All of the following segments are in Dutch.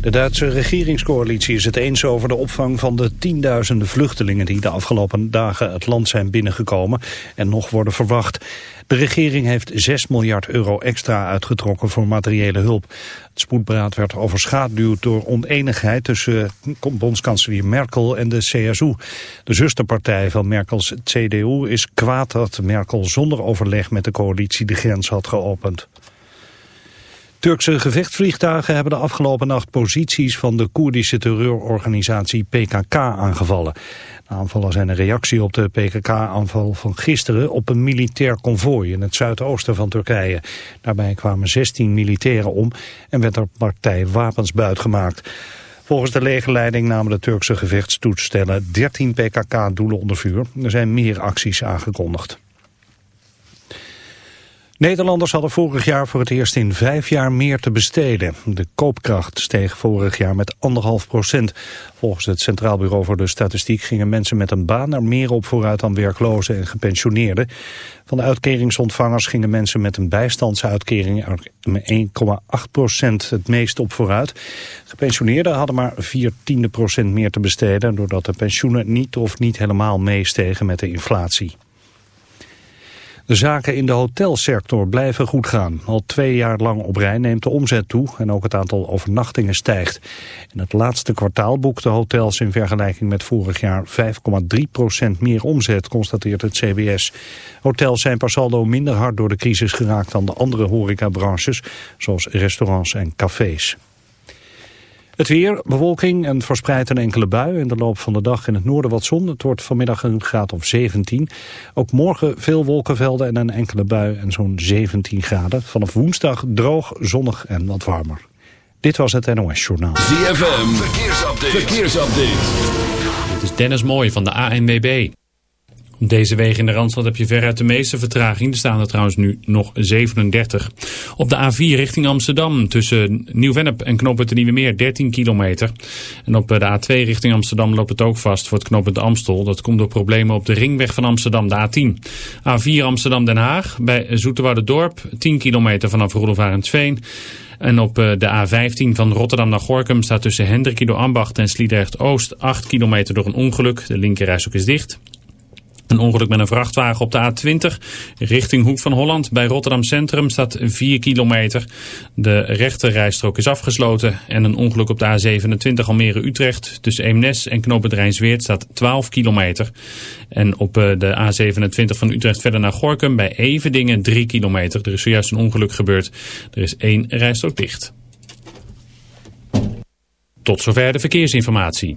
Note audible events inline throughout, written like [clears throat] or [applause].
De Duitse regeringscoalitie is het eens over de opvang van de tienduizenden vluchtelingen die de afgelopen dagen het land zijn binnengekomen en nog worden verwacht. De regering heeft 6 miljard euro extra uitgetrokken voor materiële hulp. Het spoedberaad werd overschaduwd door oneenigheid tussen bondskanselier Merkel en de CSU. De zusterpartij van Merkels CDU is kwaad dat Merkel zonder overleg met de coalitie de grens had geopend. Turkse gevechtsvliegtuigen hebben de afgelopen nacht posities van de Koerdische terreurorganisatie PKK aangevallen. De aanvallen zijn een reactie op de PKK-aanval van gisteren op een militair konvooi in het zuidoosten van Turkije. Daarbij kwamen 16 militairen om en werd er partij wapens buitgemaakt. Volgens de legerleiding namen de Turkse gevechtstoestellen 13 PKK-doelen onder vuur. Er zijn meer acties aangekondigd. Nederlanders hadden vorig jaar voor het eerst in vijf jaar meer te besteden. De koopkracht steeg vorig jaar met anderhalf procent. Volgens het Centraal Bureau voor de Statistiek gingen mensen met een baan er meer op vooruit dan werklozen en gepensioneerden. Van de uitkeringsontvangers gingen mensen met een bijstandsuitkering er met 1,8 procent het meest op vooruit. Gepensioneerden hadden maar 4 tiende procent meer te besteden doordat de pensioenen niet of niet helemaal meestegen met de inflatie. De zaken in de hotelsector blijven goed gaan. Al twee jaar lang op rij neemt de omzet toe en ook het aantal overnachtingen stijgt. In het laatste kwartaal boekten hotels in vergelijking met vorig jaar 5,3% meer omzet, constateert het CBS. Hotels zijn per saldo minder hard door de crisis geraakt dan de andere horecabranches, zoals restaurants en cafés. Het weer, bewolking en verspreid een enkele bui. In de loop van de dag in het noorden wat zon. Het wordt vanmiddag een graad of 17. Ook morgen veel wolkenvelden en een enkele bui en zo'n 17 graden. Vanaf woensdag droog, zonnig en wat warmer. Dit was het NOS Journaal. ZFM, verkeersupdate. verkeersupdate. Dit is Dennis Mooij van de ANWB. Op deze wegen in de Randstad heb je veruit de meeste vertraging. Er staan er trouwens nu nog 37. Op de A4 richting Amsterdam tussen Nieuw-Vennep en knooppunt de Nieuwe Meer 13 kilometer. En op de A2 richting Amsterdam loopt het ook vast voor het knooppunt Amstel. Dat komt door problemen op de ringweg van Amsterdam, de A10. A4 Amsterdam-Den Haag bij Dorp 10 kilometer vanaf Roelofarendsveen. En op eh, de A15 van Rotterdam naar Gorkum staat tussen Hendrikido Ambacht en Sliedrecht Oost 8 kilometer door een ongeluk. De linkerreis ook is dicht. Een ongeluk met een vrachtwagen op de A20 richting Hoek van Holland. Bij Rotterdam Centrum staat 4 kilometer. De rechterrijstrook is afgesloten. En een ongeluk op de A27 Almere-Utrecht tussen Eemnes en Knoopend Zweert staat 12 kilometer. En op eh, de A27 van Utrecht verder naar Gorkum bij Evendingen 3 kilometer. Er is zojuist een ongeluk gebeurd. Er is één rijstrook dicht. Tot zover de verkeersinformatie.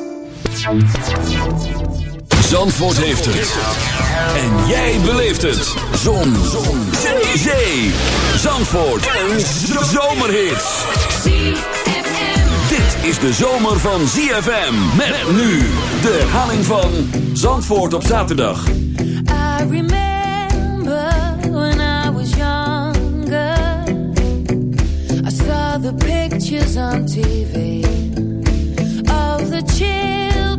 Zandvoort heeft het. En jij beleeft het. Zon. Zon. Zee. Zee. Zandvoort. Een zomerhit. Dit is de zomer van ZFM. Met nu de herhaling van Zandvoort op zaterdag. I remember when I was younger. I saw the pictures on TV. Of the children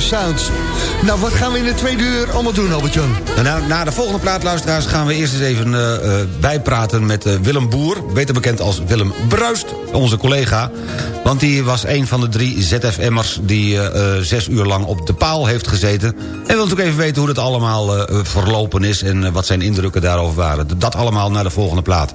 Sounds. Nou, wat gaan we in de tweede uur allemaal doen, Albert-Jan? En na, de volgende plaatluisteraars gaan we eerst eens even eh, eh, bijpraten met eh, Willem Boer. Beter bekend als Willem Bruist, onze collega. Want die was een van de drie ZFM'ers die zes uur lang op de paal heeft gezeten. En wil natuurlijk even weten hoe dat allemaal verlopen is... en wat zijn indrukken daarover waren. Dat allemaal naar de volgende plaat.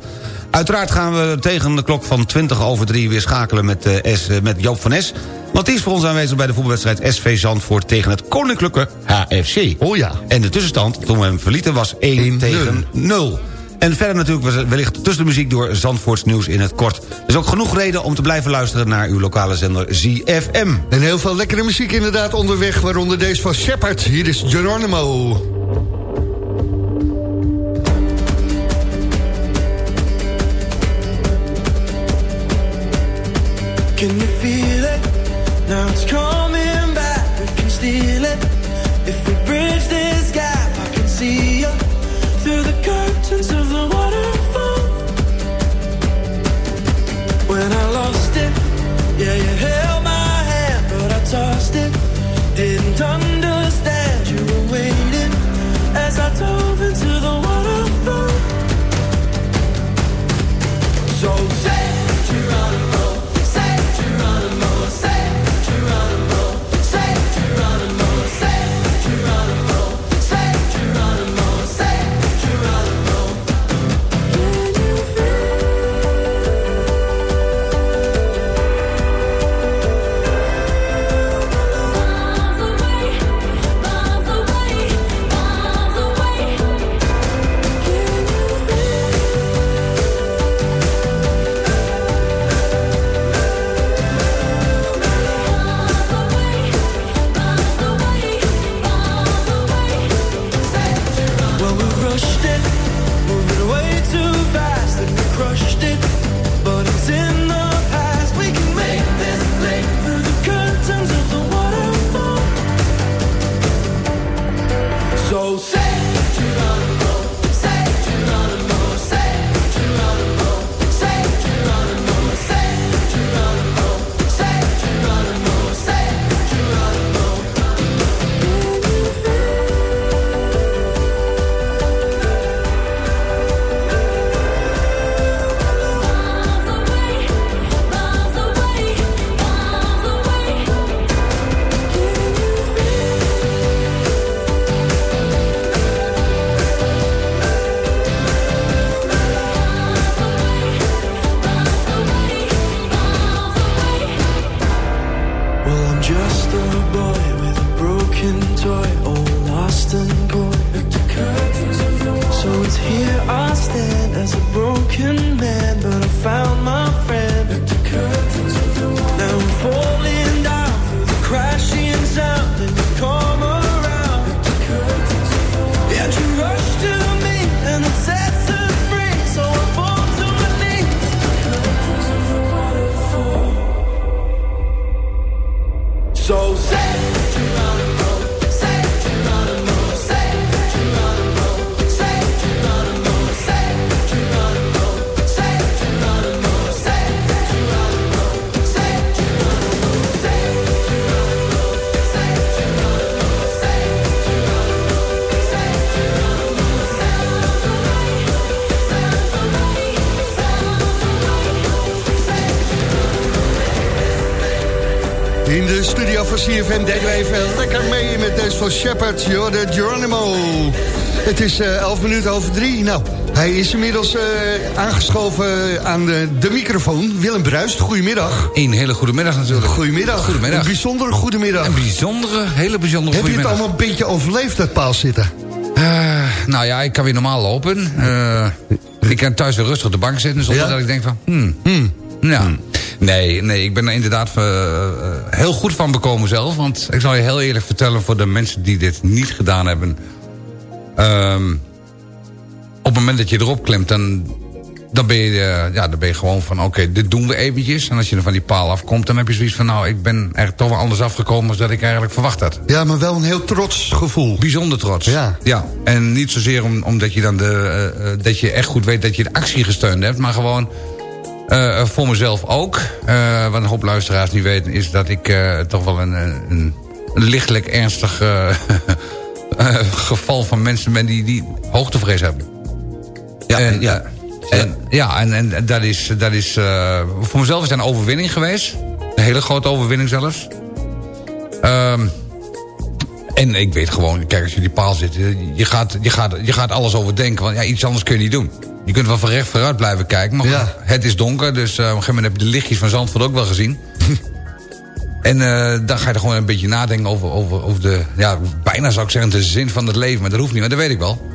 Uiteraard gaan we tegen de klok van 20 over 3 weer schakelen met, S, met Joop van Es. Want die is voor ons aanwezig bij de voetbalwedstrijd SV Zandvoort tegen het Koninklijke HFC. Oh ja. En de tussenstand, toen we hem verlieten, was 1 1-0. tegen 0. En verder natuurlijk was- wellicht tussen de muziek door Zandvoorts nieuws in het kort. Dus ook genoeg reden om te blijven luisteren naar uw lokale zender ZFM. En heel veel lekkere muziek inderdaad onderweg, waaronder deze van Shepard. Hier is Geronimo. Can you? Now it's coming back. We can steal it. CFM deden we even lekker mee met deze van Shepard, Jorde Geronimo. Het is eh 11 minuten over drie. Nou, hij is inmiddels eh, aangeschoven aan de, de microfoon. Willem Bruist, goedemiddag. Een hele goede middag natuurlijk. Goedemiddag. Goedemiddag. Een bijzondere goedemiddag. Een bijzondere, hele bijzondere Heb je het allemaal een beetje overleefd, dat paal zitten? Eh, nou ja, ik kan weer normaal lopen. Ik kan thuis weer rustig op de bank zitten zonder Ja? dat ik denk van... Hmm, nou, nee, nee, ik ben er inderdaad eh, eh, heel goed van bekomen zelf. Want ik zal je heel eerlijk vertellen voor de mensen die dit niet gedaan hebben... Ehm, op het moment dat je erop klemt, dan, dan, ben, je, eh, ja, dan ben je gewoon van... oké, dit doen we eventjes. En als je er van die paal afkomt, dan heb je zoiets van... nou, ik ben eigenlijk toch wel anders afgekomen... dan ik eigenlijk verwacht had. Ja, maar wel een heel trots gevoel. Bijzonder trots. Ja. ja. En niet zozeer om, omdat je dan de, dat je echt goed weet dat je de actie gesteund hebt... maar gewoon eh, voor mezelf ook. Eh, wat een hoop luisteraars niet weten... is dat ik eh, toch wel een, een, een lichtelijk ernstig eh, [laughs] eh, geval van mensen ben... die, die hoogtevrees hebben. Ja, En, ja. eh, en, ja, en, en dat is, dat is eh, voor mezelf is dat een overwinning geweest. Een hele grote overwinning zelfs. Ehm, en ik weet gewoon, kijk, als je die paal zit... eh, je gaat, je gaat, je gaat alles overdenken, want ja, iets anders kun je niet doen. Je kunt wel van recht vooruit blijven kijken, maar Ja. het is donker... dus eh, op een gegeven moment heb je de lichtjes van Zandvoort ook wel gezien. [laughs] en eh, dan ga je er gewoon een beetje nadenken over, over, over de... ja, bijna zou ik zeggen de zin van het leven, maar dat hoeft niet, maar dat weet ik wel.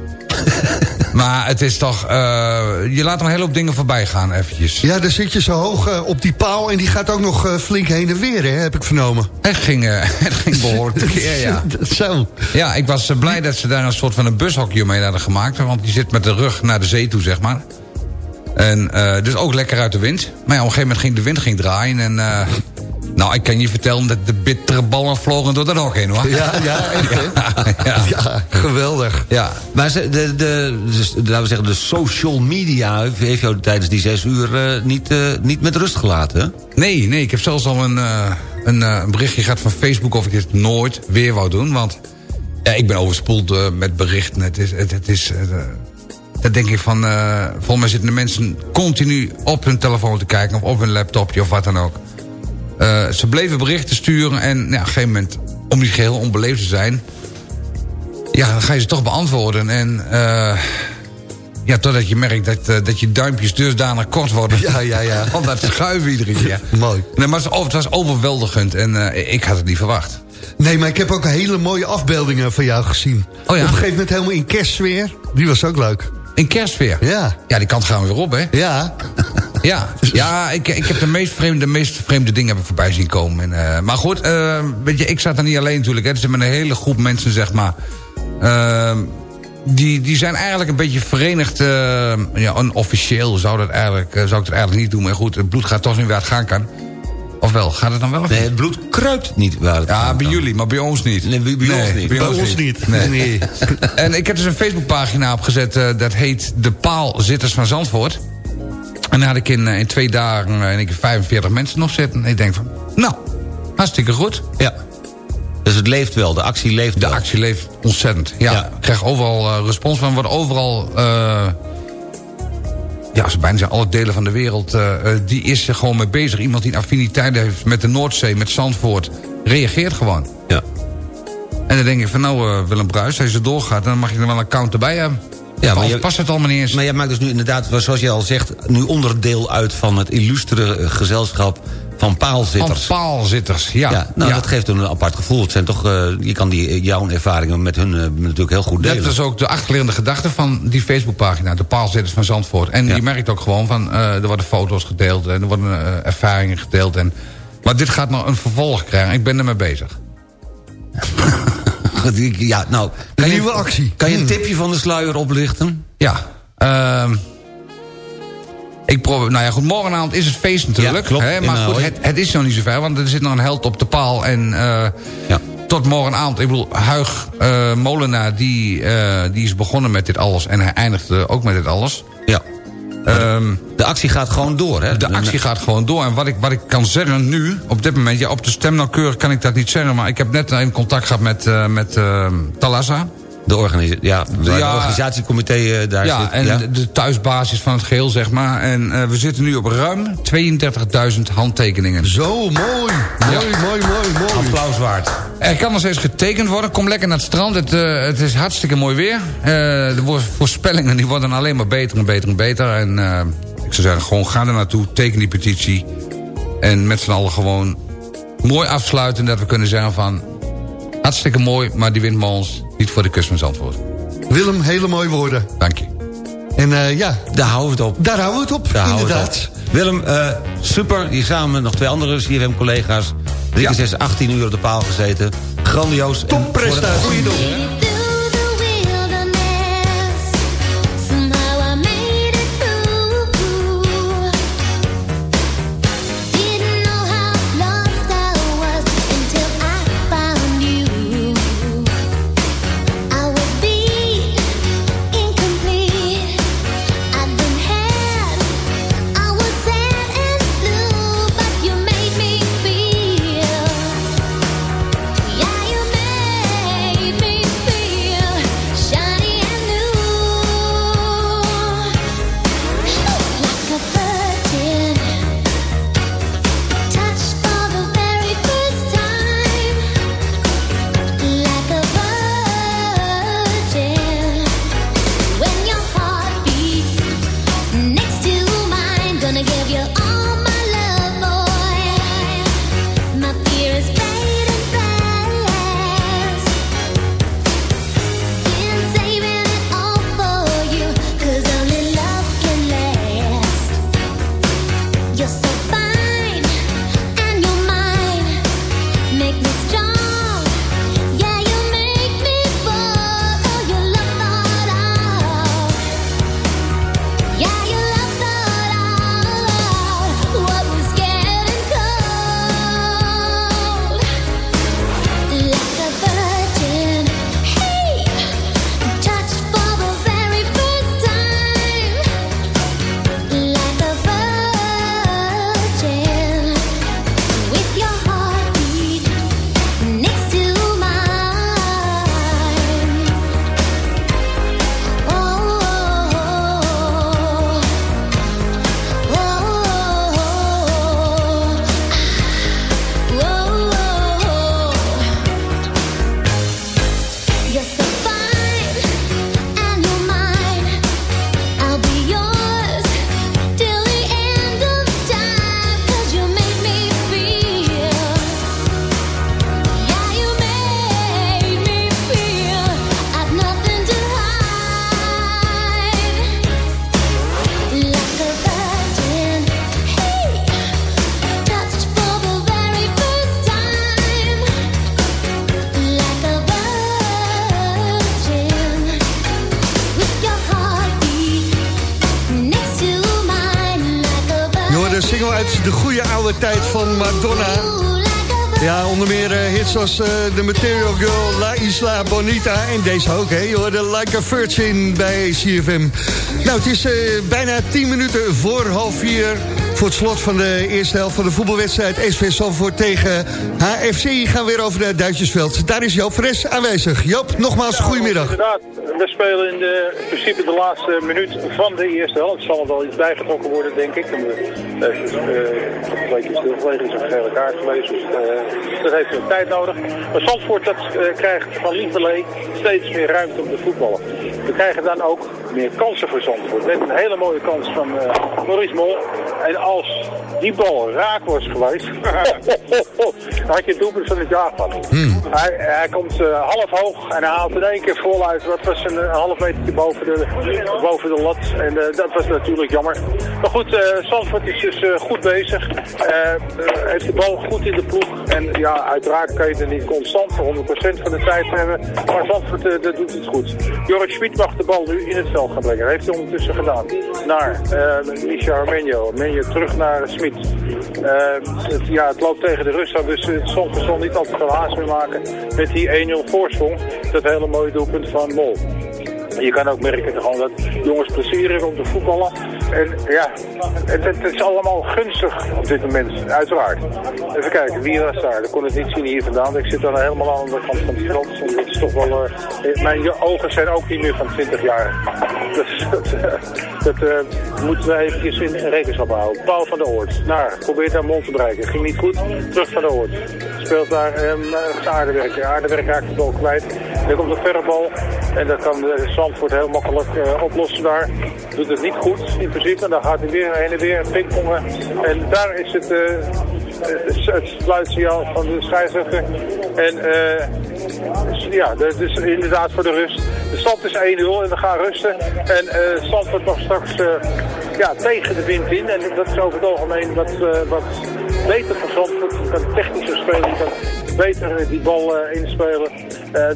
[laughs] maar het is toch... eh, je laat een hele hoop dingen voorbij gaan eventjes. Ja, daar zit je zo hoog eh, op die paal... en die gaat ook nog eh, flink heen en weer, hè, heb ik vernomen. Het ging, [laughs] het ging behoorlijk [laughs] tekeer, ja. Zo. Ja, ik was blij dat ze daar een soort van een bushokje mee hadden gemaakt. Want die zit met de rug naar de zee toe, zeg maar. En dus ook lekker uit de wind. Maar ja, op een gegeven moment ging de wind ging draaien. En nou, ik kan je vertellen dat de bittere ballen vlogen door dat hok heen, hoor. Ja, ja, [laughs] echt, ja. Ja, geweldig. ja. Maar ze- de, de, dus, laten we zeggen, de social media heeft jou tijdens die zes uur eh, niet, eh, niet met rust gelaten. hè? Nee, nee, ik heb zelfs al een, eh, een, berichtje gehad van Facebook... of ik het nooit weer wou doen. Want ja, ik ben overspoeld met berichten. Het is... Het, het is dan denk ik van... volgens mij zitten de mensen continu op hun telefoon te kijken... of op hun laptopje of wat dan ook. Eh, ze bleven berichten sturen en ja, op een gegeven moment... om niet geheel onbeleefd te zijn... ja, dan ga je ze toch beantwoorden. En eh, ja, totdat je merkt dat, eh, dat je duimpjes dusdanig kort worden... Ja, ja, ja. [laughs] Dat schuiven iedere keer. Mooi. Nee, maar het was, overweldigend en ik had het niet verwacht. Nee, maar ik heb ook hele mooie afbeeldingen van jou gezien. Oh ja? Op een gegeven moment helemaal in kerstsfeer. Die was ook leuk. In kerstsfeer. Ja. Ja, die kant gaan we weer op, hè? Ja. [laughs] Ja, ja ik, ik heb de meest vreemde, de meest vreemde dingen heb ik voorbij zien komen. En, eh, maar goed, eh, weet je, ik zat er niet alleen natuurlijk. Hè. Er zit met een hele groep mensen, zeg maar. Eh, die, die zijn eigenlijk een beetje verenigd. eh, ja, onofficieel zou, dat eigenlijk, zou ik het eigenlijk niet doen. Maar goed, het bloed gaat toch niet waar het gaan kan. Of wel, gaat het dan wel of Nee, het bloed kruipt niet waar het Ja, bij jullie, maar bij ons niet. Nee, bij- bij ons niet. Bij ons niet. Nee. Nee. En ik heb dus een Facebookpagina opgezet. eh, dat heet De Paalzitters van Zandvoort. En daar had ik in, eh, in twee dagen en ik heb 45 mensen nog zitten. En ik denk van, nou, hartstikke goed. Ja. Dus het leeft wel, de actie leeft De wel. actie leeft ontzettend. Ja, Ja. ik krijg overal eh, respons van. Wordt overal... eh, ja, ze bijna zijn alle delen van de wereld... die is er gewoon mee bezig. Iemand die een affiniteit heeft met de Noordzee, met Zandvoort... reageert gewoon. Ja. En dan denk ik van, nou Willem Bruis, als je doorgaat... dan mag je er wel een account erbij hebben. Ja, maar je- past het allemaal niet eens. Maar jij maakt dus nu inderdaad, zoals je al zegt... nu onderdeel uit van het illustere eh, gezelschap van Van paalzitters. paalzitters, ja. ja, nou, Ja. dat geeft een apart gevoel. Het zijn toch, eh, je kan die, jouw ervaringen met hun eh, natuurlijk heel goed delen. Dat is ook de achterliggende gedachte van die Facebookpagina. De paalzitters van Zandvoort. En Ja. je merkt ook gewoon van... eh, er worden foto's gedeeld en er worden eh, ervaringen gedeeld. En, maar dit gaat nog een vervolg krijgen. Ik ben ermee bezig. [laughs] Ja, nou, Een kan je, nieuwe actie. Kan je een Hmm. tipje van de sluier oplichten? Ja. ehm, ik probeer, nou ja, goed, morgenavond is het feest natuurlijk. Ja, klopt, hè, maar goed, het, het is nog niet zover, want er zit nog een held op de paal. En eh, Ja. tot morgenavond, ik bedoel, Huig eh, Molenaar, die, eh, die is begonnen met dit alles. En hij eindigde ook met dit alles. Ehm, De actie gaat gewoon door, hè? de actie gaat gewoon door. En wat ik, wat ik kan zeggen nu, op dit moment... Ja, op de stem nauwkeurig kan ik dat niet zeggen... maar ik heb net in contact gehad met, eh met Talassa. De, organisa ja, de, Ja. organisatiecomité eh, daar ja, zit. en de- de thuisbasis van het geheel, zeg maar. En eh, we zitten nu op ruim 32.000 handtekeningen. Zo, mooi. Mooi, mooi, mooi, mooi. Applaus waard. Er kan nog steeds getekend worden. Kom lekker naar het strand. Het, eh, het is hartstikke mooi weer. De voorspellingen die worden alleen maar beter en beter en beter. En ik zou zeggen, gewoon ga er naartoe. Teken die petitie. En met z'n allen gewoon mooi afsluiten. Dat we kunnen zeggen van... Hartstikke mooi, maar die windmolens niet voor de kust van Zandvoort. Willem, hele mooie woorden. Dank je. En eh, ja, Daar houden we het op. daar houden we het op, Daar inderdaad. het op. Willem, eh, super. Hier samen met nog twee andere CFM-collega's. Drie keer Ja. zes, 18 uur op de paal gezeten. Grandioos. Topprestatie. goede doel. Van Madonna. Ja, onder meer uh, hits als uh, The Material Girl, La Isla Bonita en deze ook, hè. Je de Like a Virgin bij CFM. Nou, het is uh, bijna 10 minuten voor half vier voor het slot van de eerste helft van de voetbalwedstrijd SV Salvoort tegen HFC gaan we weer over de Duitsersveld. Daar is Joop Fres aanwezig. Joop, nogmaals, ja, goedemiddag. Inderdaad, we spelen in, de, in principe de laatste minuut van de eerste helft. Het zal er wel iets bijgetrokken worden, denk ik. En de, uh, twee keer stilgelegen is een gele kaart geweest, dus uh, dat heeft veel tijd nodig. Maar Zandvoort dat, uh, krijgt van Lieverlee steeds meer ruimte om te voetballen. We krijgen dan ook meer kansen voor Zandvoort. Met een hele mooie kans van uh, Maurice Mol. En als die bal raak was geweest, dan [laughs] had je het doelpunt van het jaar gehad. Hmm. Hij, hij komt uh, half hoog en hij haalt in één keer voluit. Dat was een, een half meter boven de, boven de lat. En dat was natuurlijk jammer. Maar goed, Zandvoort is dus goed bezig. Heeft de bal goed in de ploeg. En ja, uiteraard kan je er niet constant voor 100% van de tijd hebben. Maar Zandvoort dat doet het goed. Joris Schmid mag de bal nu in het veld gaan brengen. Heeft hij ondertussen gedaan. Naar uh, Misha Armenio. Terug naar. Uh, het, ja, het loopt tegen de rust aan, dus het zal niet altijd veel haast meer maken met die 1-0 voorsprong. Dat hele mooie doelpunt van Mol. Je kan ook merken gewoon dat jongens plezier hebben om te voetballen. En ja, het, het, is allemaal gunstig op dit moment, uiteraard. Even kijken, wie was daar? Ik kon het niet zien hier vandaan. Ik zit dan helemaal aan de andere kant van veld. Dat is toch wel, uh, mijn ogen zijn ook niet meer van 20 jaar. [laughs] Dus dat, dat uh, moeten we eventjes in rekenschap houden. Paul van der Oort. Naar, probeert daar mond te bereiken. Ging niet goed. Terug van der Oort. Speelt daar um, aardewerk. Aardewerk raakt de bal kwijt. Dan komt een verre bal. En dan kan de Zandvoort heel makkelijk uh, oplossen daar. Doet het niet goed in principe. En dan gaat hij weer heen en weer pingpongen. En daar is het, uh, het sluitsignaal van de scheidsrechter. En ja, dat is inderdaad voor de rust. De stand is 1-0 en we gaan rusten. En uh, Zandvoort nog straks ja, tegen de wind in. En dat is over het algemeen wat, wat beter voor Zandvoort. Kan technischer spelen, kan beter die bal inspelen.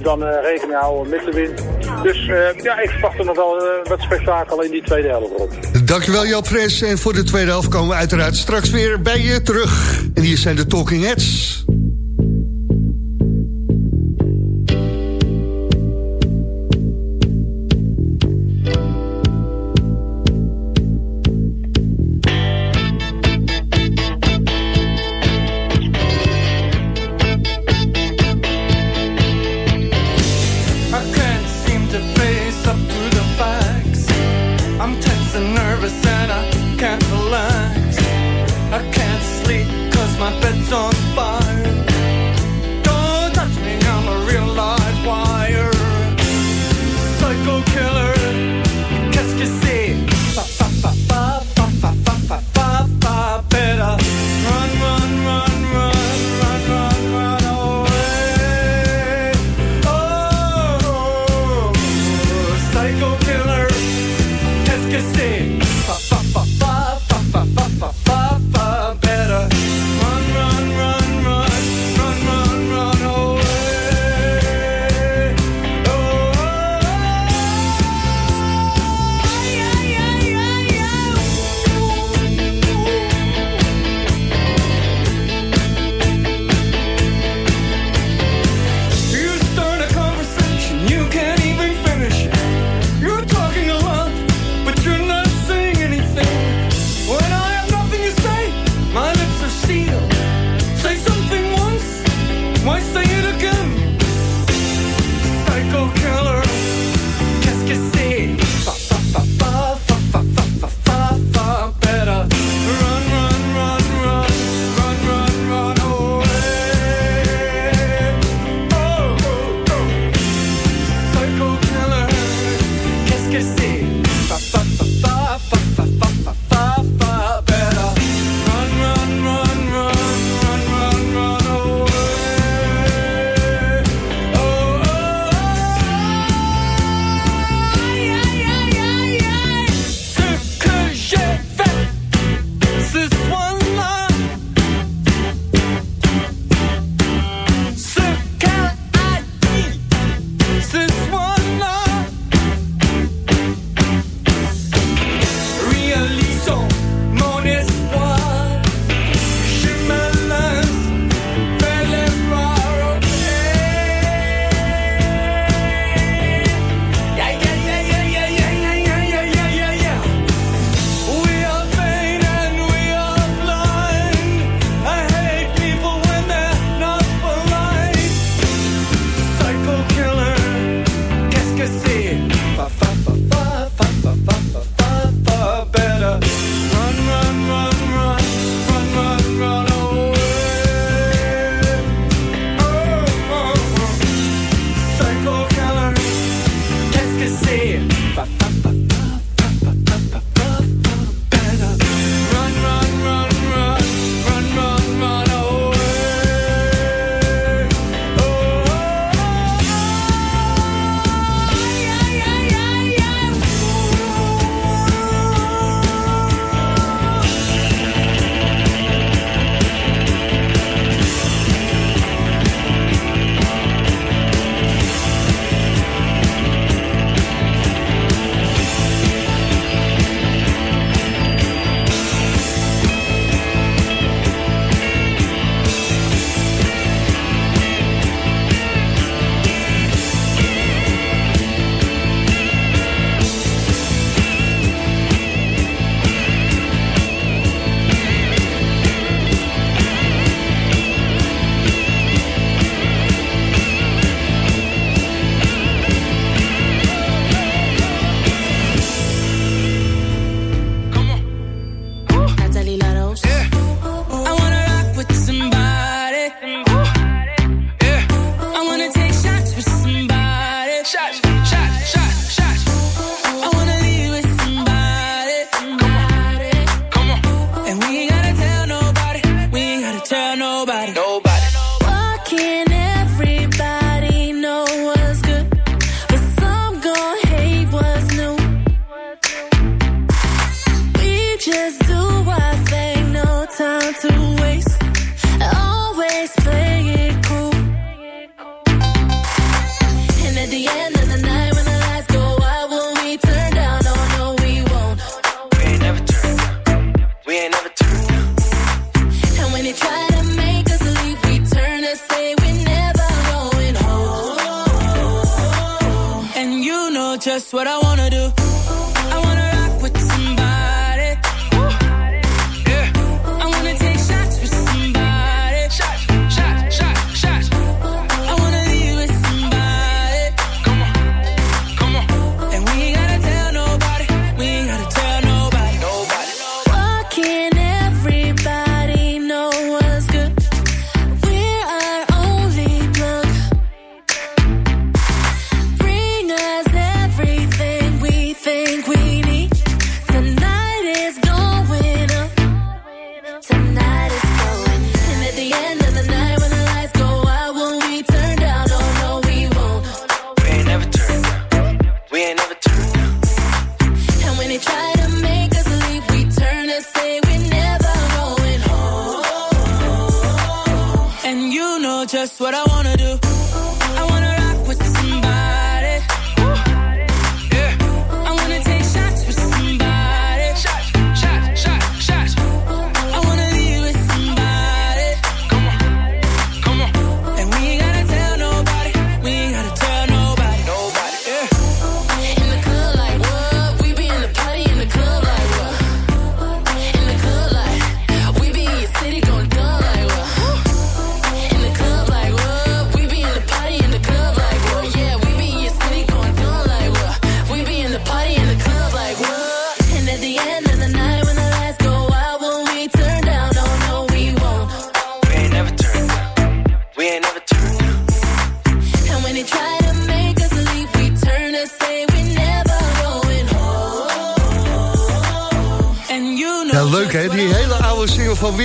dan rekening houden met de wind. Dus ja, ik verwacht er nog wel wat spektakel in die tweede helft op. Dankjewel Joop Fres. En voor de tweede helft komen we uiteraard straks weer bij je terug. En hier zijn de Talking Heads.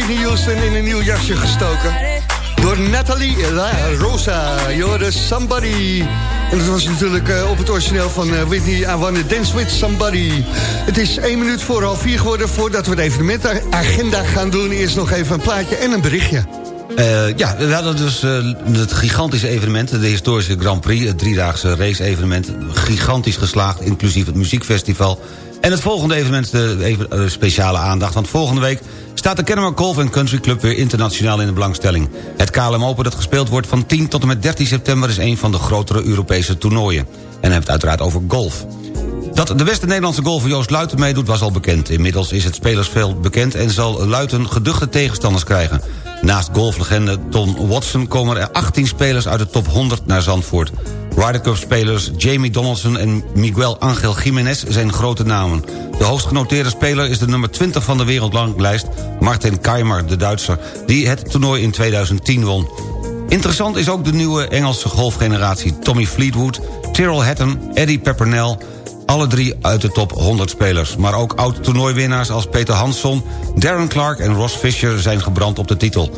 Whitney Houston in een nieuw jasje gestoken. Door Nathalie La Rosa, You're Somebody. En dat was natuurlijk eh, op het origineel van eh, Whitney, I Wanna Dance With Somebody. Het is één minuut voor half vier geworden, voordat we de evenementagenda gaan doen. Eerst nog even een plaatje en een berichtje. Eh, ja, we hadden dus het gigantische evenement... de historische Grand Prix, het driedaagse race-evenement... gigantisch geslaagd, inclusief het muziekfestival. En het volgende evenement, de even, speciale aandacht... want volgende week staat de Kennemer Golf Country Club... weer internationaal in de belangstelling. Het KLM Open dat gespeeld wordt van 10 tot en met 13 september... is een van de grotere Europese toernooien. En het uiteraard over golf. Dat de beste Nederlandse golfer Joost Luiten meedoet was al bekend. Inmiddels is het spelersveld bekend en zal Luiten geduchte tegenstanders krijgen. Naast golflegende Ton Watson komen er 18 spelers uit de top 100 naar Zandvoort. Ryder Cup-spelers Jamie Donaldson en Miguel Angel Jiménez zijn grote namen. De hoogst genoteerde speler is de nummer 20 van de wereldranglijst... Martin Keimer, de Duitser, die het toernooi in 2010 won. Interessant is ook de nieuwe Engelse golfgeneratie Tommy Fleetwood... Tyrrell Hatton, Eddie Peppernell... alle drie uit de top 100 spelers. Maar ook oud-toernooiwinnaars als Peter Hansson... Darren Clark en Ross Fisher zijn gebrand op de titel.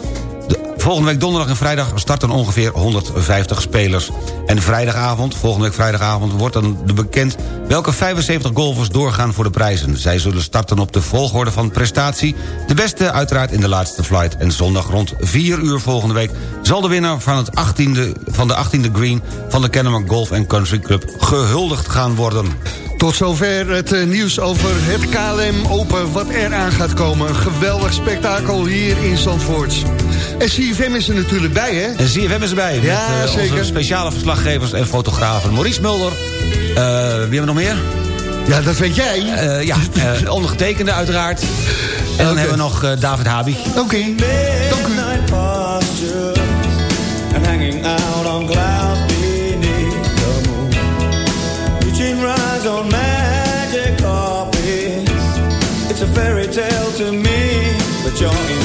De, volgende week donderdag en vrijdag starten ongeveer 150 spelers. En vrijdagavond, volgende week vrijdagavond... wordt dan bekend welke 75 golfers doorgaan voor de prijzen. Zij zullen starten op de volgorde van prestatie. De beste uiteraard in de laatste flight. En zondag rond 4 uur volgende week... zal de winnaar van, het 18e, van de 18e green... van de Kennemer Golf Country Club gehuldigd gaan worden. Tot zover het eh, nieuws over het KLM Open, wat eraan gaat komen. Geweldig spektakel hier in Zandvoort. En CFM is er natuurlijk bij, hè? En ZFM is erbij. Ja, met, eh, zeker. Onze speciale verslaggevers en fotografen. Maurice Mulder. Eh, wie hebben we nog meer? Ja, dat weet jij. Eh, ja, [laughs] eh, ondergetekende uiteraard. En dan hebben we nog eh, David Habi. Oké, dank u. Midnight postures and hanging out on clouds beneath the moon. Reaching rise on magic carpets. It's a fairy tale to me, but you're.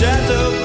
You're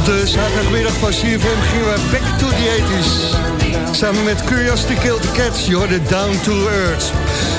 Op de zaterdagmiddag van CFM gingen we back to the 80s. Samen met Curiosity Kill the Cats, je hoorde Down to Earth.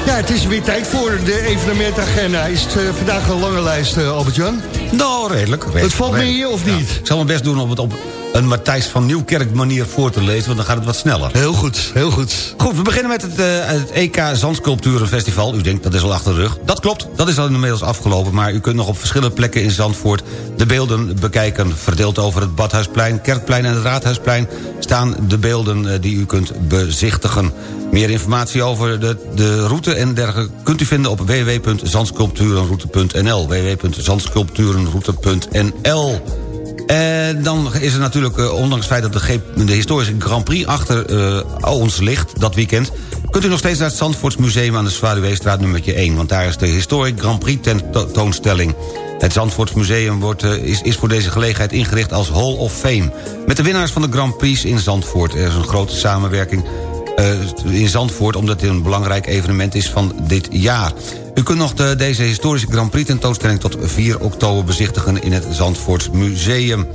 Ja, het is weer tijd voor de evenementagenda. Is het eh, vandaag een lange lijst, eh, Albert-Jan? Nou, redelijk. redelijk Het valt mee of Ja. niet? Ik zal mijn best doen om het op een Matthijs van Nieuwkerk manier voor te lezen... want dan gaat het wat sneller. Heel goed, heel goed. Goed, we beginnen met het, eh, het EK Zandsculpturenfestival. U denkt, dat is al achter de rug. Dat klopt, dat is al inmiddels afgelopen... maar u kunt nog op verschillende plekken in Zandvoort de beelden bekijken. Verdeeld over het Badhuisplein, Kerkplein en het Raadhuisplein... staan de beelden eh, die u kunt bezichtigen. Meer informatie over de, de route en dergelijke... kunt u vinden op www.zandsculpturenroute.nl www.zandsculpturenroute.nl en dan is er natuurlijk, eh, ondanks het feit dat de, historische Grand Prix achter eh, ons ligt, dat weekend... kunt u nog steeds naar het Zandvoorts Museum aan de Zwaluweestraat nummertje 1... want daar is de Historic Grand Prix tentoonstelling. Het Zandvoorts Museum wordt, eh, is, is voor deze gelegenheid ingericht als Hall of Fame... met de winnaars van de Grand Prix in Zandvoort. Er is een grote samenwerking eh, in Zandvoort... omdat dit een belangrijk evenement is van dit jaar. U kunt nog de, deze historische Grand Prix tentoonstelling... tot 4 oktober bezichtigen in het Zandvoorts Museum.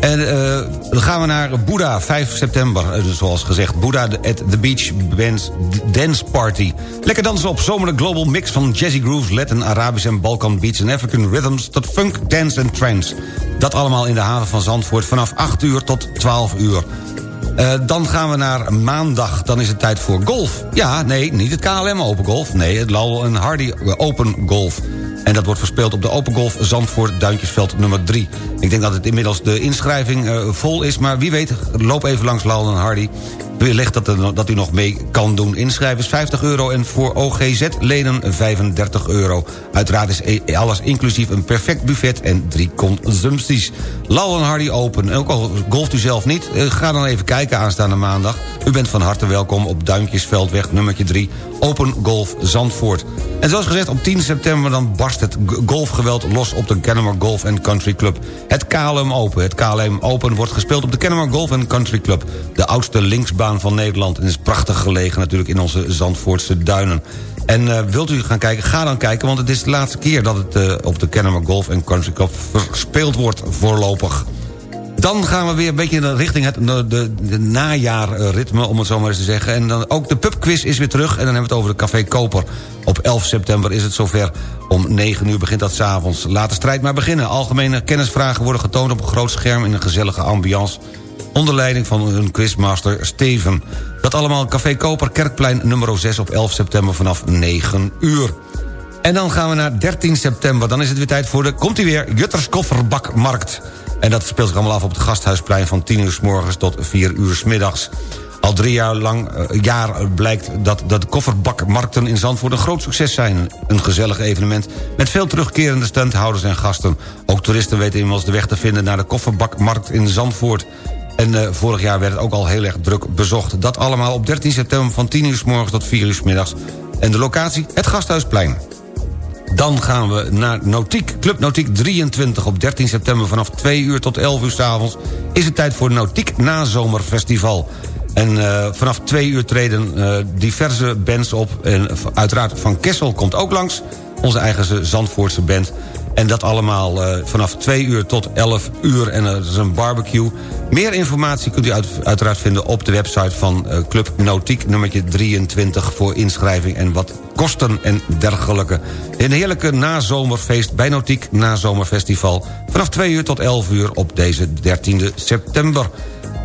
En eh, dan gaan we naar Boeddha, 5 september, eh, zoals gezegd. Boeddha at the Beach Bands Dance Party. Lekker dansen op zomer de global mix van jazzy grooves... Latin, Arabisch en Balkan beats en African rhythms... tot funk, dance en trance. Dat allemaal in de haven van Zandvoort vanaf 8 uur tot 12 uur. Eh, dan gaan we naar maandag. Dan is het tijd voor golf. Ja, nee, niet het KLM Open Golf. Nee, het Lowell Hardy Open Golf. En dat wordt verspeeld op de Open Golf Zandvoort Duintjesveld nummer 3. Ik denk dat het inmiddels de inschrijving eh, vol is. Maar wie weet, loop even langs Lowell en Hardy. Wellicht dat, dat u nog mee kan doen. Inschrijven is 50 euro en voor OGZ-leden 35 euro. Uiteraard is e- alles inclusief een perfect buffet en drie consumpties. Lowell en Hardy open. En ook al golft u zelf niet, eh, ga dan even kijken aanstaande maandag. U bent van harte welkom op Duimpjesveldweg nummertje 3... Open Golf Zandvoort. En zoals gezegd, op 10 september dan barst het golfgeweld los... op de Kennemer Golf Country Club. Het KLM Open. Het KLM Open wordt gespeeld op de Kennemer Golf Country Club. De oudste linksbaan van Nederland. En is prachtig gelegen natuurlijk in onze Zandvoortse duinen. En eh, wilt u gaan kijken, ga dan kijken... want het is de laatste keer dat het eh, op de Kennemer Golf Country Club... verspeeld wordt voorlopig. Dan gaan we weer een beetje richting het de, de, najaarritme, om het zo maar eens te zeggen. En dan ook de pubquiz is weer terug. En dan hebben we het over de Café Koper. Op 11 september is het zover. Om 9 uur begint dat s'avonds. Laat de strijd maar beginnen. Algemene kennisvragen worden getoond op een groot scherm... in een gezellige ambiance onder leiding van hun quizmaster Steven. Dat allemaal Café Koper, Kerkplein nummer 6 op 11 september vanaf 9 uur. En dan gaan we naar 13 september. Dan is het weer tijd voor de, komt u weer, Jutters Kofferbakmarkt. En dat speelt zich allemaal af op het Gasthuisplein... van 10 uur s morgens tot 4 uur s middags. Al drie jaar lang eh, jaar blijkt dat, dat de kofferbakmarkten in Zandvoort een groot succes zijn. Een gezellig evenement met veel terugkerende standhouders en gasten. Ook toeristen weten inmiddels de weg te vinden naar de kofferbakmarkt in Zandvoort. En eh, vorig jaar werd het ook al heel erg druk bezocht. Dat allemaal op 13 september van 10 uur s morgens tot 4 uur s middags. En de locatie? Het Gasthuisplein. Dan gaan we naar Nautiek, Club Nautiek 23 op 13 september vanaf 2 uur tot 11 uur s avonds is het tijd voor Nautiek Nazomerfestival. En eh, vanaf 2 uur treden eh, diverse bands op. En uiteraard Van Kessel komt ook langs, onze eigen Zandvoortse band. En dat allemaal eh, vanaf 2 uur tot 11 uur. En er is een barbecue. Meer informatie kunt u uit, uiteraard vinden op de website van eh, Club Nautiek... nummertje 23 voor inschrijving en wat kosten en dergelijke. Een heerlijke nazomerfeest bij Nautiek Nazomerfestival... vanaf 2 uur tot 11 uur op deze 13e september.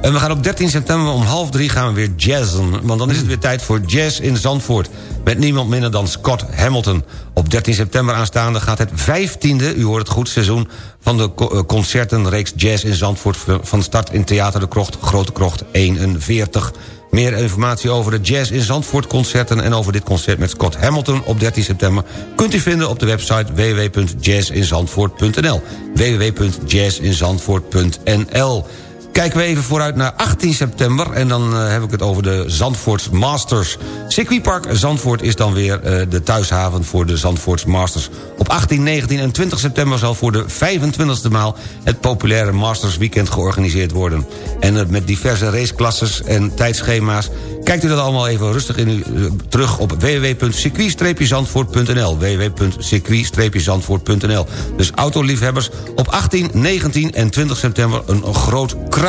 En we gaan op 13 september om half drie gaan we weer jazzen. Want dan is het weer tijd voor jazz in Zandvoort. Met niemand minder dan Scott Hamilton. Op 13 september aanstaande gaat het 15e, u hoort het goed, seizoen... van de eh, concertenreeks Jazz in Zandvoort... van start in Theater de Krocht, Grote Krocht 41. Meer informatie over de Jazz in Zandvoort concerten... en over dit concert met Scott Hamilton op 13 september... kunt u vinden op de website www.jazzinzandvoort.nl www.jazzinzandvoort.nl Kijken we even vooruit naar 18 september... en dan uh, heb ik het over de Zandvoort Masters. Circuitpark Zandvoort is dan weer uh, de thuishaven voor de Zandvoort Masters. Op 18, 19 en 20 september zal voor de 25e maal... het populaire Masters Weekend georganiseerd worden. En uh, met diverse raceklasses en tijdschema's... kijkt u dat allemaal even rustig in terug op www.circuit-zandvoort.nl www.circuit-zandvoort.nl Dus autoliefhebbers op 18, 19 en 20 september... een groot kruis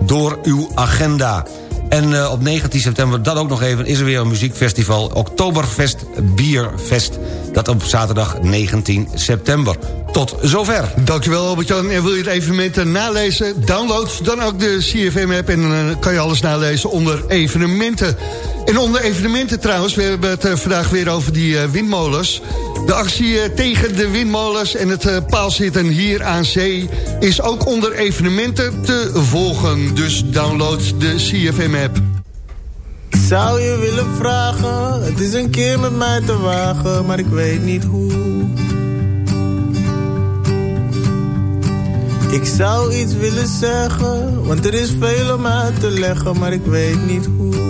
door uw agenda. En uh, op 19 september, dat ook nog even, is er weer een muziekfestival... Oktoberfest Bierfest. Dat op zaterdag 19 september. Tot zover. Dankjewel Albert-Jan. En wil je het evenement nalezen? Download dan ook de CFM-app... en dan uh, kan je alles nalezen onder evenementen. En onder evenementen trouwens, we hebben het uh, vandaag weer over die uh, windmolens. De actie uh, tegen de windmolens en het uh, paalzitten hier aan zee... is ook onder evenementen te volgen. Dus download de CFM-app. Ik zou je willen vragen, het is een keer met mij te wagen... maar ik weet niet hoe. Ik zou iets willen zeggen, want er is veel om uit te leggen... maar ik weet niet hoe.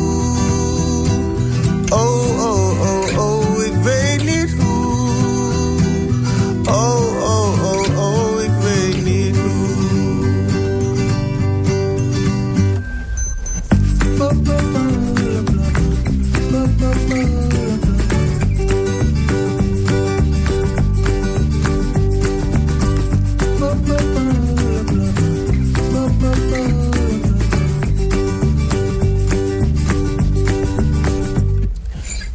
Oh, oh, oh, oh, ik weet niet hoe. Oh, oh,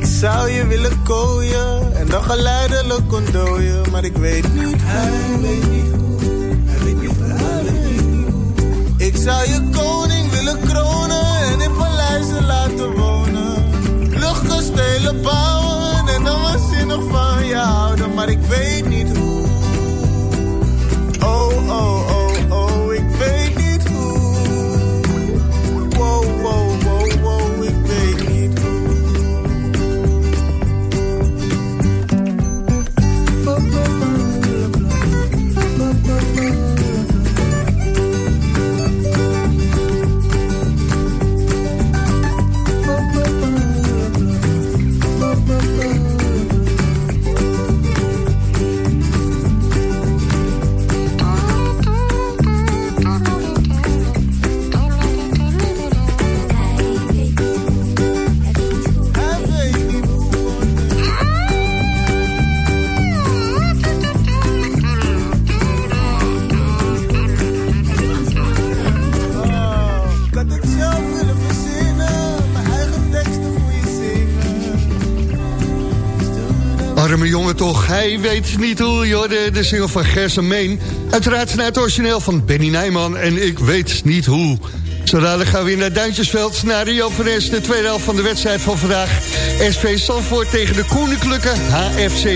Ik zou je willen kooien en dan geleidelijk ontdooien, maar ik weet niet Hij weet niet hoe, hij weet niet hoe, hij weet. Ik zou je koning willen kronen en in paleizen laten wonen. Luchtkastelen bouwen en dan waanzinnig van je houden, maar ik weet niet hoe. Oh, oh, oh, toch, hij weet niet hoe, joh, de, de single van Gerson Meen. Uiteraard naar het origineel van Benny Nijman en ik weet niet hoe. Zodra gaan we weer naar Duintjesveld, naar Rio Veres, de tweede helft van de wedstrijd van vandaag. SV Sanford tegen de Koninklijke HFC.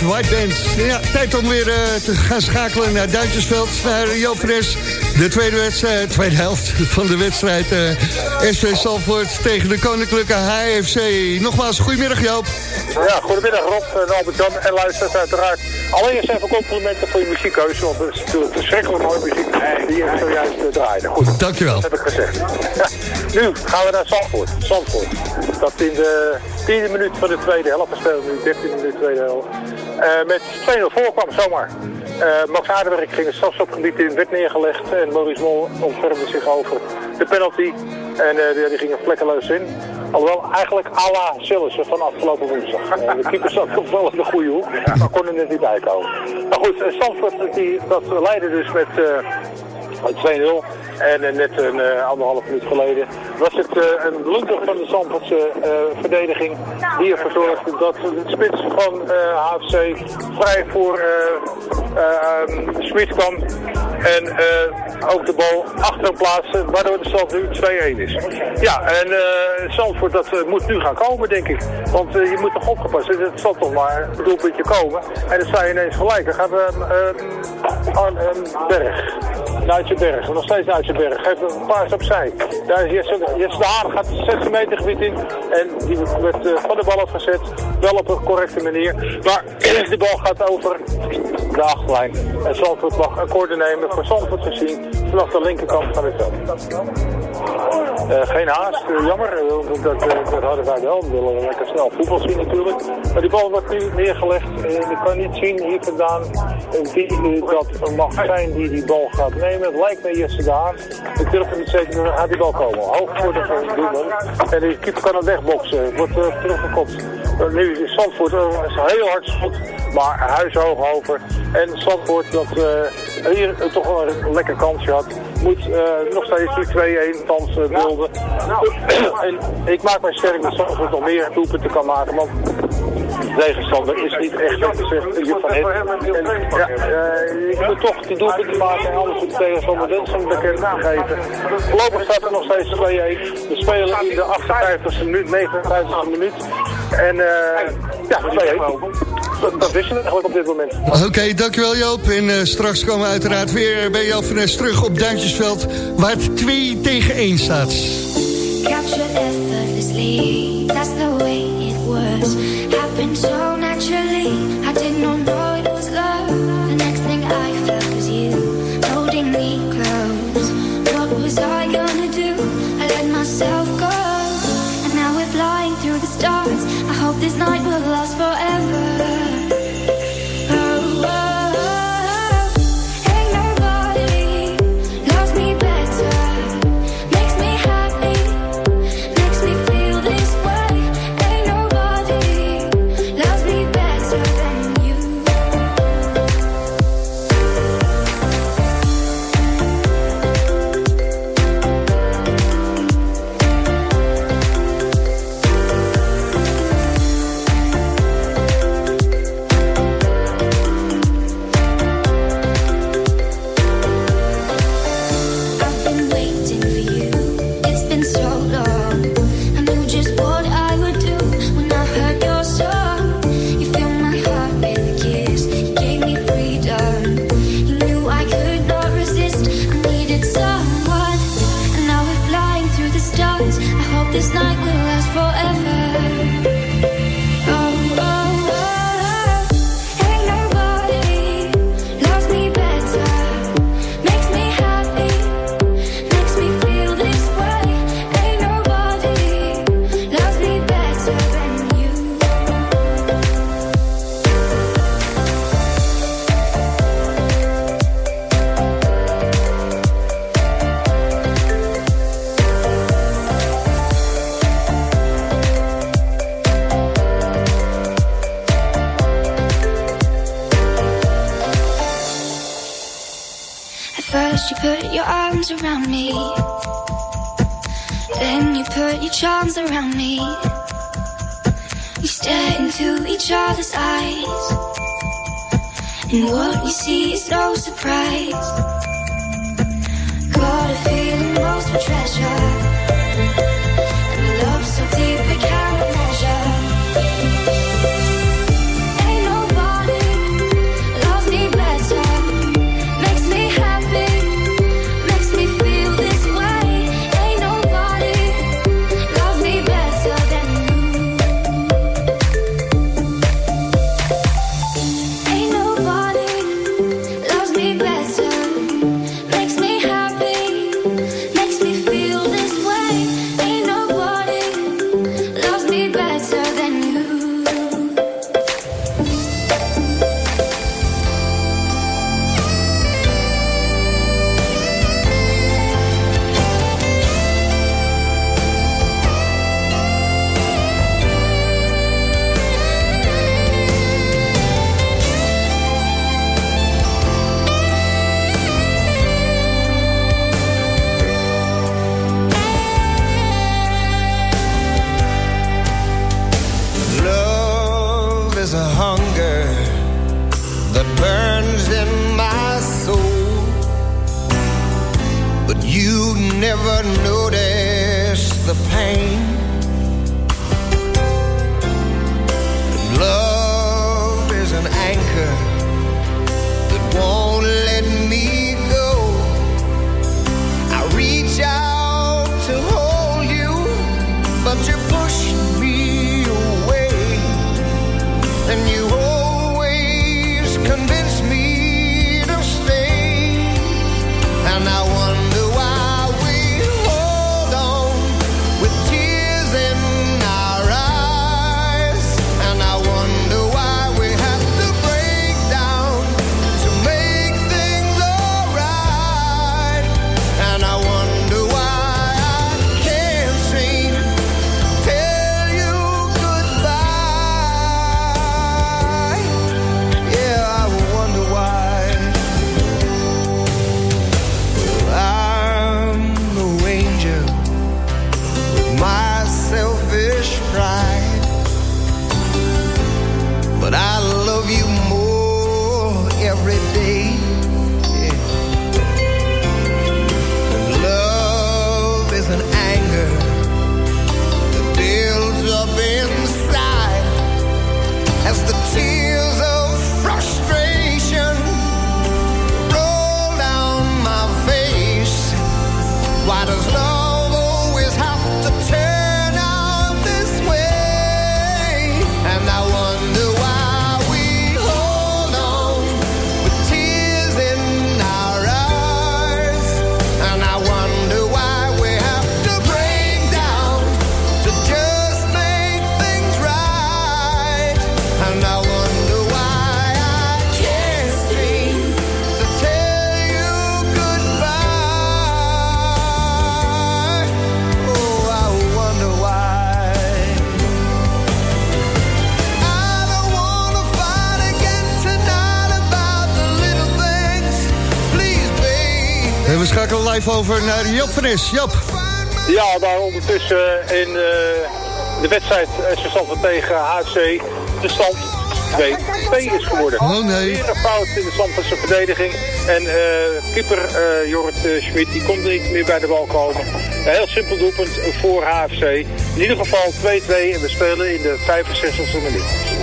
White Band. Ja, tijd om weer eh, te gaan schakelen naar Duintjesveld, naar Joop Fres. De tweede, wedstrijd, tweede helft van de wedstrijd uh, SV Salvoort tegen de Koninklijke HFC. Nogmaals, goedemiddag Joop. Ja, goedemiddag Rob en Albert-Jan en luisteraars uiteraard. Allereerst even complimenten voor je muziekkeuze, want het is natuurlijk verschrikkelijk mooie muziek die je zojuist draaide. Goed, Dankjewel. dat heb ik gezegd. Ja, [laughs] nu gaan we naar Zandvoort. Zandvoort. Dat in de tiende minuut van de tweede helft, we spelen nu 13 minuut tweede helft, met 2-0 voorkwam zomaar. Uh, Max Aardenwerk ging het strafschopgebied in, werd neergelegd en Maurice Mol ontfermde zich over de penalty. En uh, die, ging er vlekkeloos in. Alhoewel eigenlijk à la Sillissen van afgelopen woensdag. Uh, de keeper zat in de goede hoek, maar kon er net niet bij komen. Maar goed, Stanford die, dat leidde dus met... 2-0. En uh, net een uh, anderhalf minuut geleden was het uh, een blunder van de Zandvoortse verdediging die ervoor zorgde dat de spits van HFC vrij voor um, Smit kwam. En ook de bal achter plaatsen, waardoor de stand nu 2-1 is. Ja, en Zandvoort dat moet nu gaan komen, denk ik. Want je moet toch opgepast zijn, het zal toch maar een doelpuntje komen. En dan sta je ineens gelijk. Dan gaat um, Berg. Nog steeds Nuitjeberg. Geeft een paar opzij. Daar is Jesse, Jesse de Haan gaat 16 meter gebied in. En die werd uh, van de bal afgezet. Wel op een correcte manier. Maar [clears throat] de bal gaat over de achterlijn. En Zandvoort mag akkoorden nemen voor Zandvoort gezien vanaf de linkerkant van het veld. Uh, geen haast, uh, jammer. dat, dat hadden wij wel. We willen lekker snel voetbal zien natuurlijk. Maar die bal wordt nu neergelegd. ik kan niet zien hier vandaan wie dat mag zijn die die bal gaat nemen. Het lijkt me Jesse. Ik durf het niet zeker, dan gaat die bal komen. Hoog voor de doelman. En de keeper kan hem wegboksen. Wordt uh, teruggekopt. Uh, nu is Zandvoort uh, een heel hard schot, maar huishoog over. En Zandvoort dat hier toch wel een lekker kansje had. Moet nog steeds die 2-1 kans beelden. en ik maak mij sterk dat Zandvoort nog meer doelpunten kan maken. Want de tegenstander is niet echt wat gezegd je van het. En, ja, je moet toch die doelpunten maken en moet de tegenstander wensen bekend geven. Voorlopig staat er nog steeds 2-1. We spelen in de 58e minuut, 59e minuut. En uh, ja, 2-1. Dat wisten we eigenlijk op dit moment. Oké, okay, dankjewel Joop. En uh, straks komen we uiteraard weer bij Joop van terug op Waar het 2 tegen 1 staat. Capture effortlessly, that's the way it was. Happened treasure. Live over naar Job van. Job. Ja, daar ondertussen in eh, de wedstrijd SV Zandvoort tegen HFC de stand 2-2 is geworden. Oh, nee. Weer een fout in de Zandvoortse verdediging. En eh keeper eh Jorrit eh, Schmid die kon niet meer bij de bal komen. Een heel simpel doelpunt voor HFC. In ieder geval 2-2 en we spelen in de 65e minuut.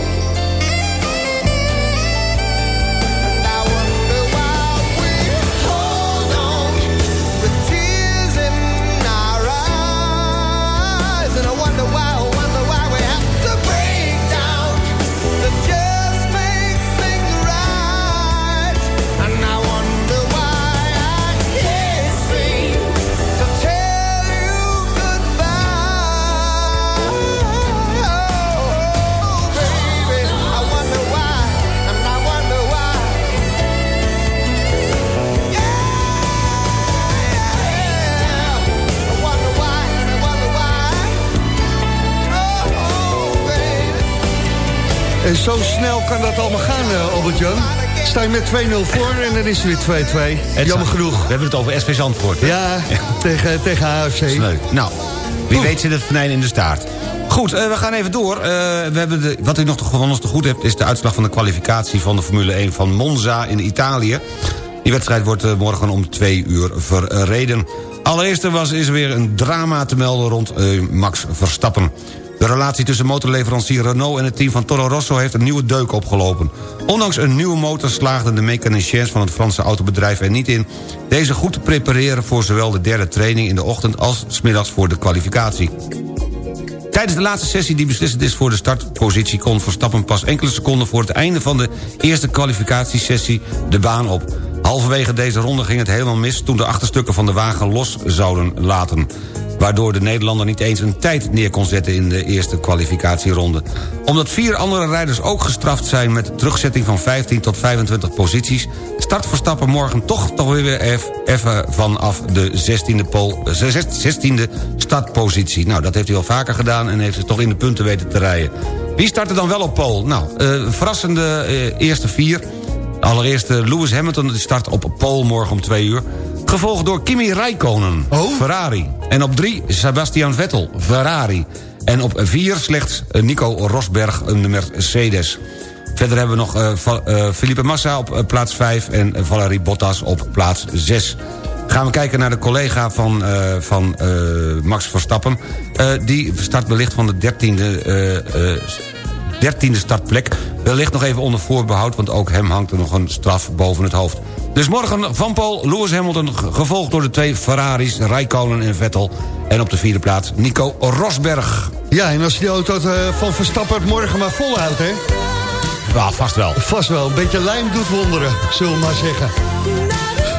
En zo snel kan dat allemaal gaan, eh, Albert-Jan. Sta je met 2-0 voor en dan is het weer 2-2. Jammer genoeg. We hebben het over SV Zandvoort. hè? Ja, [laughs] tegen, tegen HFC. Sneu. Nou, wie weet zit het venijn in de staart. Goed, eh, we gaan even door. Eh, we hebben de, wat u nog te, van ons te goed hebt... is de uitslag van de kwalificatie van de Formule 1 van Monza in Italië. Die wedstrijd wordt morgen om twee uur verreden. Allereerst er was, is er weer een drama te melden rond Max Verstappen. De relatie tussen motorleverancier Renault en het team van Toro Rosso... heeft een nieuwe deuk opgelopen. Ondanks een nieuwe motor slaagden de mechaniciens van het Franse autobedrijf er niet in... deze goed te prepareren voor zowel de derde training in de ochtend... als middags voor de kwalificatie. Tijdens de laatste sessie die beslissend is voor de startpositie... kon Verstappen pas enkele seconden voor het einde van de eerste kwalificatiesessie de baan op. Halverwege deze ronde ging het helemaal mis... toen de achterstukken van de wagen los zouden laten waardoor de Nederlander niet eens een tijd neer kon zetten in de eerste kwalificatieronde. Omdat vier andere rijders ook gestraft zijn met terugzetting van 15 tot 25 posities... start Verstappen morgen toch, toch weer even vanaf de 16e, pol, eh, 16e startpositie. Nou, dat heeft hij al vaker gedaan en heeft zich toch in de punten weten te rijden. Wie startte dan wel op pole? Nou, eh, verrassende eh, eerste vier... Allereerst eh, Lewis Hamilton die start op pole morgen om twee uur. Gevolgd door Kimi Räikkönen, Ferrari. En op drie Sebastian Vettel, Ferrari. En op 4 slechts eh, Nico Rosberg, Mercedes. Verder hebben we nog uh, Felipe Massa op plaats 5 en Valerie Bottas op plaats 6. Gaan we kijken naar de collega van, van Max Verstappen. die start wellicht van de 13e, 13e startplek. Wellicht nog even onder voorbehoud, want ook hem hangt er nog een straf boven het hoofd. Dus morgen Van Paul, Lewis Hamilton, gevolgd door de twee Ferraris, Rijkonen en Vettel. En op de vierde plaats Nico Rosberg. Ja, en als die auto van Verstappen het morgen maar volhoudt, hè? Ja, vast wel. Vast wel. Een beetje lijm doet wonderen, zullen we maar zeggen.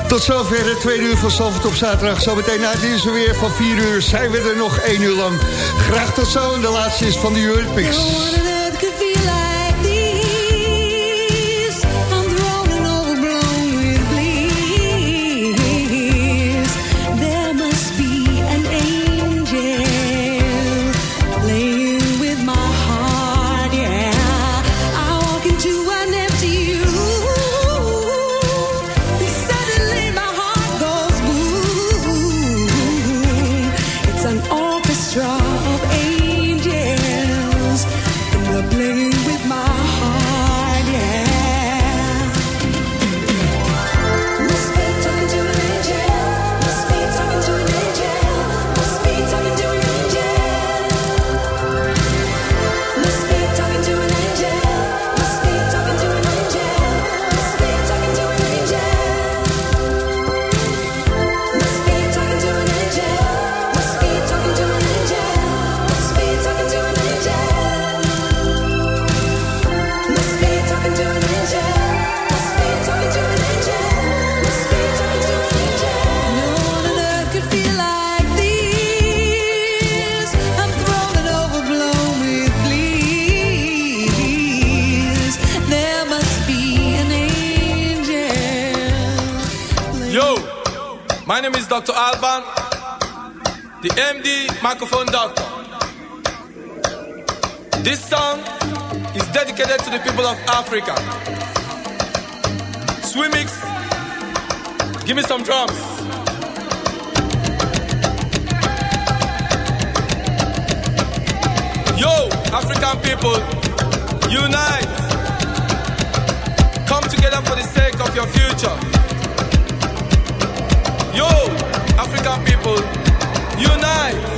Tot zover het tweede uur van Salford op zaterdag. Zometeen na deze weer van 4 uur zijn we er nog 1 uur lang. Graag tot zo. En de laatste is van de Europix. To the people of Africa. Swimix, give me some drums. Yo, African people, unite. Come together for the sake of your future. Yo, African people, unite.